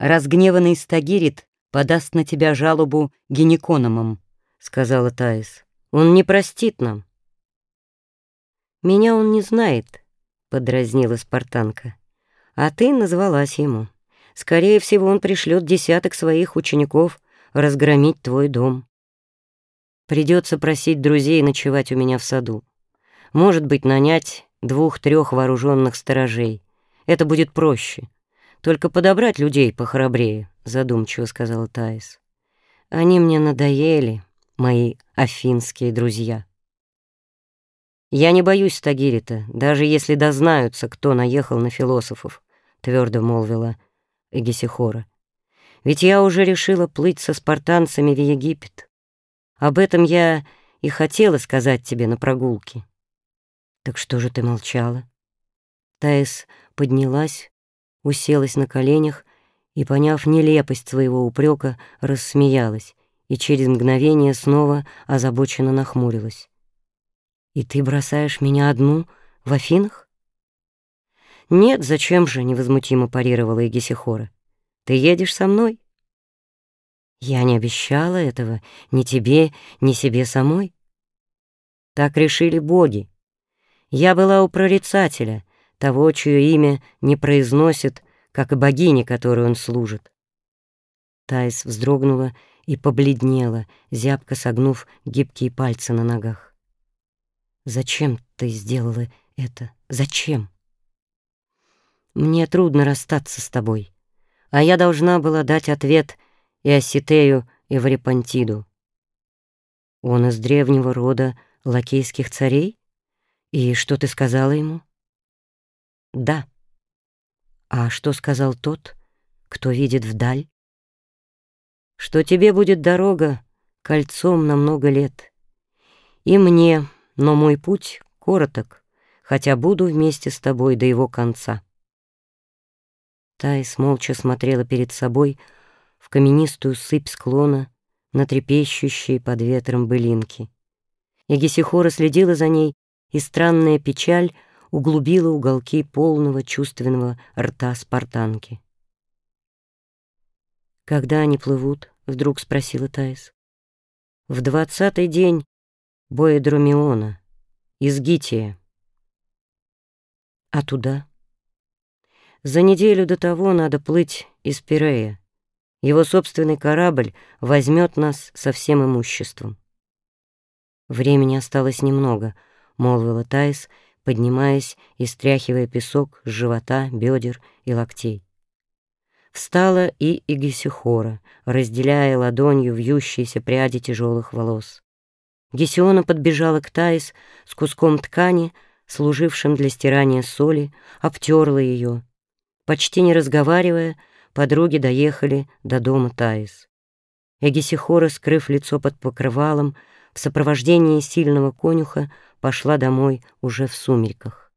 Разгневанный Стагирит подаст на тебя жалобу гинекономам, сказала Таис. Он не простит нам. Меня он не знает, подразнила спартанка. А ты назвалась ему. Скорее всего, он пришлет десяток своих учеников разгромить твой дом. Придется просить друзей ночевать у меня в саду. Может быть, нанять двух-трех вооруженных сторожей. Это будет проще. Только подобрать людей похрабрее, задумчиво сказала Таис. Они мне надоели, мои афинские друзья. Я не боюсь Тагирита, даже если дознаются, кто наехал на философов, твердо молвила Эгисихора. Ведь я уже решила плыть со спартанцами в Египет. Об этом я и хотела сказать тебе на прогулке. Так что же ты молчала? Таис поднялась, уселась на коленях и, поняв нелепость своего упрека, рассмеялась и через мгновение снова озабоченно нахмурилась. «И ты бросаешь меня одну в Афинах?» «Нет, зачем же?» — невозмутимо парировала Егисихора. «Ты едешь со мной?» «Я не обещала этого ни тебе, ни себе самой». Так решили боги. Я была у прорицателя, того, чье имя не произносит, как и богини, которой он служит. Тайс вздрогнула и побледнела, зябко согнув гибкие пальцы на ногах. «Зачем ты сделала это? Зачем?» «Мне трудно расстаться с тобой, а я должна была дать ответ и Оситею, и Врепантиду. Он из древнего рода лакейских царей? И что ты сказала ему?» «Да». «А что сказал тот, кто видит вдаль?» «Что тебе будет дорога кольцом на много лет. И мне, но мой путь короток, хотя буду вместе с тобой до его конца». Тайс молча смотрела перед собой в каменистую сыпь склона на трепещущие под ветром былинки. Егисихора следила за ней, и странная печаль — углубила уголки полного чувственного рта спартанки. «Когда они плывут?» — вдруг спросила Таис. «В двадцатый день Боэдромиона, из Гития». «А туда?» «За неделю до того надо плыть из Пирея. Его собственный корабль возьмет нас со всем имуществом». «Времени осталось немного», — молвила Таис, — поднимаясь и стряхивая песок с живота, бедер и локтей. Встала и Игисихора, разделяя ладонью вьющиеся пряди тяжелых волос. Гесиона подбежала к Таис с куском ткани, служившим для стирания соли, обтерла ее. Почти не разговаривая, подруги доехали до дома Таис. Эгисихора, скрыв лицо под покрывалом, в сопровождении сильного конюха пошла домой уже в сумерках.